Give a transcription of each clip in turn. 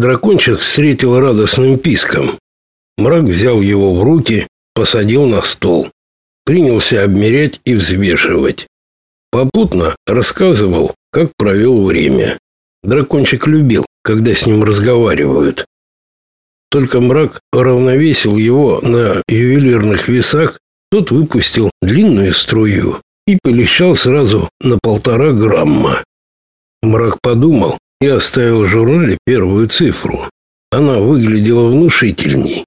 дракончик встретил радостным писком. Мрак взял его в руки, посадил на стол. Принялся обмерять и взвешивать. Попутно рассказывал, как провел время. Дракончик любил, когда с ним разговаривают. Только мрак равновесил его на ювелирных весах, тот выпустил длинную струю и полещал сразу на полтора грамма. Мрак подумал и оставил в журнале первую цифру. Она выглядела внушительней.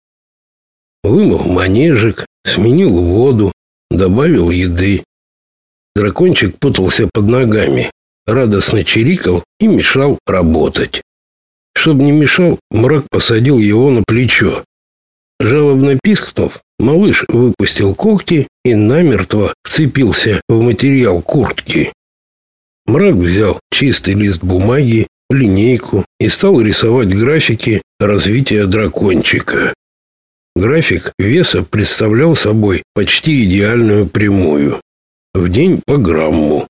Вымыл манежик, сменил воду, добавил еды. Дракончик путался под ногами, радостно чирикал и мешал работать. Чтобы не мешал, мрак посадил его на плечо. Жалобно пискнув, малыш выпустил когти и намертво вцепился в материал куртки. Мрак взял чистый лист бумаги, линейку и стал рисовать графики развития дракончика. График веса представлял собой почти идеальную прямую. В день по грамму.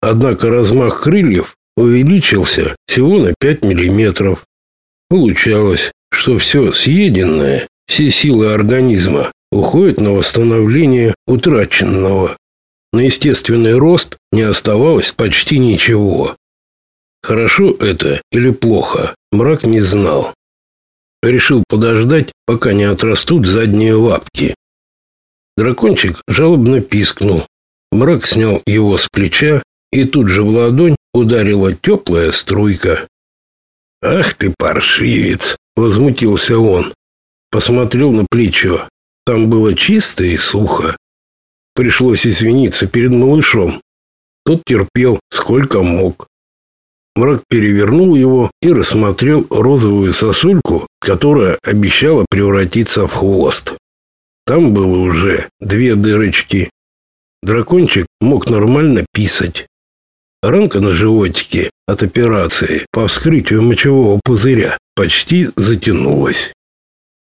Однако размах крыльев увеличился всего на 5 миллиметров. Получалось, что все съеденное, все силы организма уходят на восстановление утраченного. На естественный рост не оставалось почти ничего. Хорошо это или плохо, мрак не знал. Решил подождать, пока не отрастут задние лапки. Дракончик жалобно пискнул. Мрак снял его с плеча, и тут же в ладонь ударила теплая струйка. «Ах ты, паршивец!» — возмутился он. Посмотрел на плечо. Там было чисто и сухо. Пришлось извиниться перед малышом. Тот терпел, сколько мог. Мрак перевернул его и рассмотрел розовую сосульку, которая обещала превратиться в хвост. Там было уже две дырочки. Дракончик мог нормально писать. Ранка на животике от операции по вскрытию мочевого пузыря почти затянулась.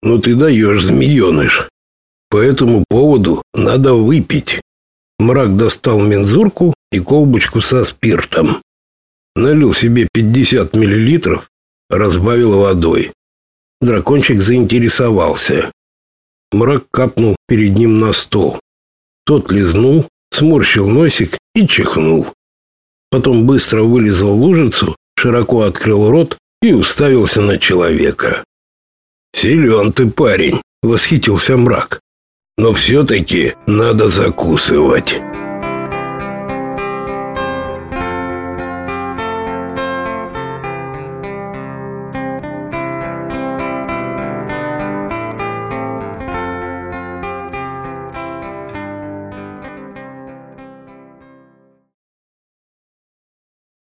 «Ну ты даешь, змееныш. По этому поводу надо выпить». Мрак достал мензурку и колбочку со спиртом. Налил себе 50 миллилитров, разбавил водой. Дракончик заинтересовался. Мрак капнул перед ним на стол. Тот лизнул, сморщил носик и чихнул. Потом быстро вылезал лужицу, широко открыл рот и уставился на человека. «Силен ты, парень!» — восхитился мрак. «Но все-таки надо закусывать».